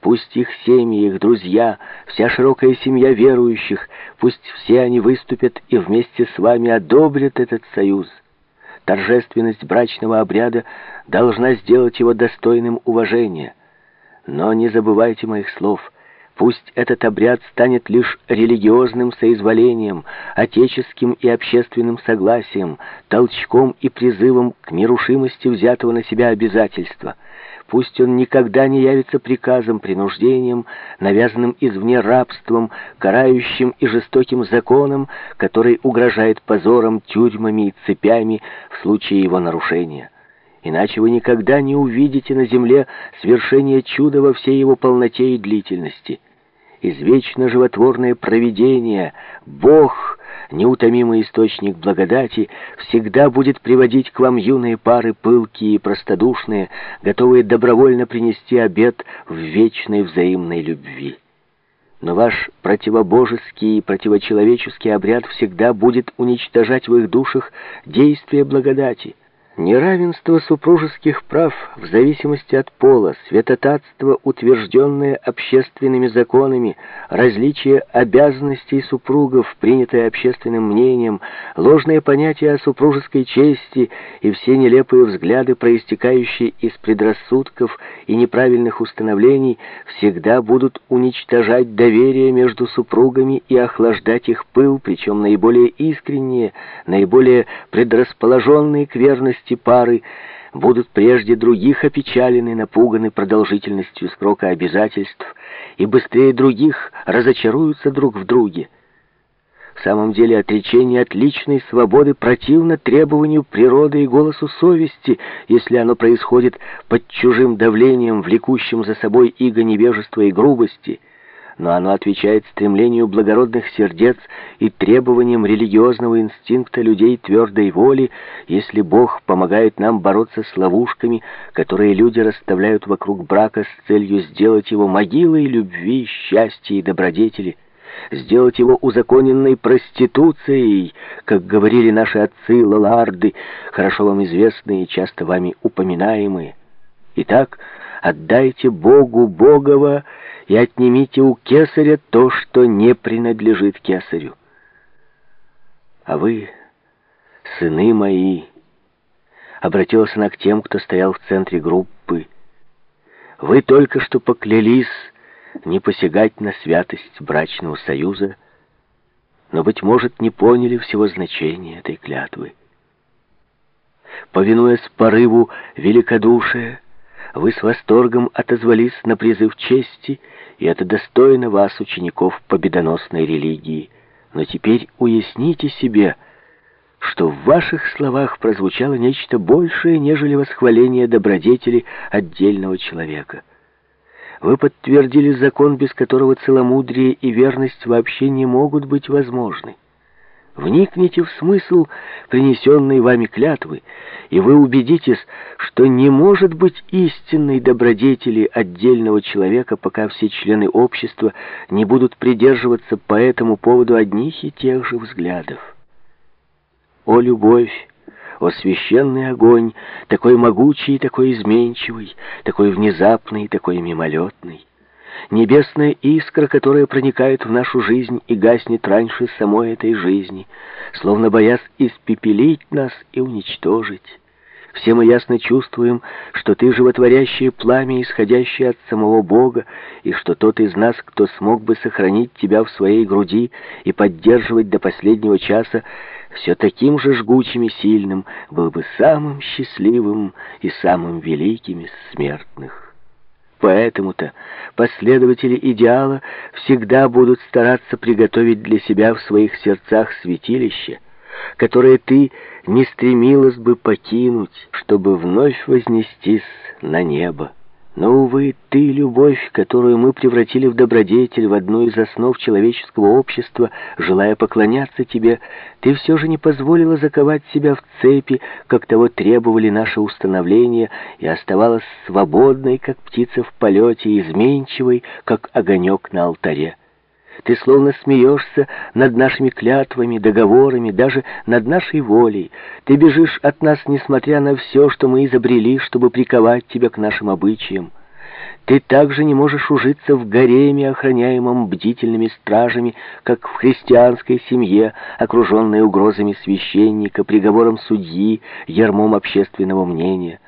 Пусть их семьи, их друзья, вся широкая семья верующих, пусть все они выступят и вместе с вами одобрят этот союз. Торжественность брачного обряда должна сделать его достойным уважения. Но не забывайте моих слов. Пусть этот обряд станет лишь религиозным соизволением, отеческим и общественным согласием, толчком и призывом к нерушимости взятого на себя обязательства — Пусть он никогда не явится приказом, принуждением, навязанным извне рабством, карающим и жестоким законом, который угрожает позором, тюрьмами и цепями в случае его нарушения. Иначе вы никогда не увидите на земле свершение чуда во всей его полноте и длительности. Извечно животворное провидение, Бог — неутомимый источник благодати, всегда будет приводить к вам юные пары, пылкие и простодушные, готовые добровольно принести обет в вечной взаимной любви. Но ваш противобожеский и противочеловеческий обряд всегда будет уничтожать в их душах действие благодати — Неравенство супружеских прав в зависимости от пола, святотатство, утвержденное общественными законами, различие обязанностей супругов, принятое общественным мнением, ложные понятия о супружеской чести и все нелепые взгляды, проистекающие из предрассудков и неправильных установлений, всегда будут уничтожать доверие между супругами и охлаждать их пыл, причем наиболее искренние, наиболее предрасположенные к верности эти пары будут прежде других опечалены, напуганы продолжительностью срока обязательств и быстрее других разочаруются друг в друге. В самом деле отречение от личной свободы противно требованию природы и голосу совести, если оно происходит под чужим давлением, влекущим за собой иго невежества и грубости – но оно отвечает стремлению благородных сердец и требованиям религиозного инстинкта людей твердой воли, если Бог помогает нам бороться с ловушками, которые люди расставляют вокруг брака с целью сделать его могилой любви, счастья и добродетели, сделать его узаконенной проституцией, как говорили наши отцы Лаларды, хорошо вам известные и часто вами упоминаемые. Итак, отдайте Богу Богова и отнимите у кесаря то, что не принадлежит кесарю. А вы, сыны мои, обратилась она к тем, кто стоял в центре группы, вы только что поклялись не посягать на святость брачного союза, но, быть может, не поняли всего значения этой клятвы. Повинуясь порыву великодушия, вы с восторгом отозвались на призыв чести, и это достойно вас, учеников победоносной религии. Но теперь уясните себе, что в ваших словах прозвучало нечто большее, нежели восхваление добродетели отдельного человека. Вы подтвердили закон, без которого целомудрие и верность вообще не могут быть возможны. Вникните в смысл принесенной вами клятвы, и вы убедитесь, что не может быть истинной добродетели отдельного человека, пока все члены общества не будут придерживаться по этому поводу одних и тех же взглядов. О, любовь! О, священный огонь, такой могучий такой изменчивый, такой внезапный такой мимолетный! Небесная искра, которая проникает в нашу жизнь и гаснет раньше самой этой жизни, словно боясь испепелить нас и уничтожить. Все мы ясно чувствуем, что ты животворящее пламя, исходящее от самого Бога, и что тот из нас, кто смог бы сохранить тебя в своей груди и поддерживать до последнего часа, все таким же жгучим и сильным, был бы самым счастливым и самым великим из смертных. Поэтому-то последователи идеала всегда будут стараться приготовить для себя в своих сердцах святилище, которое ты не стремилась бы покинуть, чтобы вновь вознестись на небо. Но, увы, ты, любовь, которую мы превратили в добродетель, в одну из основ человеческого общества, желая поклоняться тебе, ты все же не позволила заковать себя в цепи, как того требовали наши установления, и оставалась свободной, как птица в полете, изменчивой, как огонек на алтаре. Ты словно смеешься над нашими клятвами, договорами, даже над нашей волей. Ты бежишь от нас, несмотря на все, что мы изобрели, чтобы приковать тебя к нашим обычаям. Ты также не можешь ужиться в гареме, охраняемом бдительными стражами, как в христианской семье, окруженной угрозами священника, приговором судьи, ярмом общественного мнения».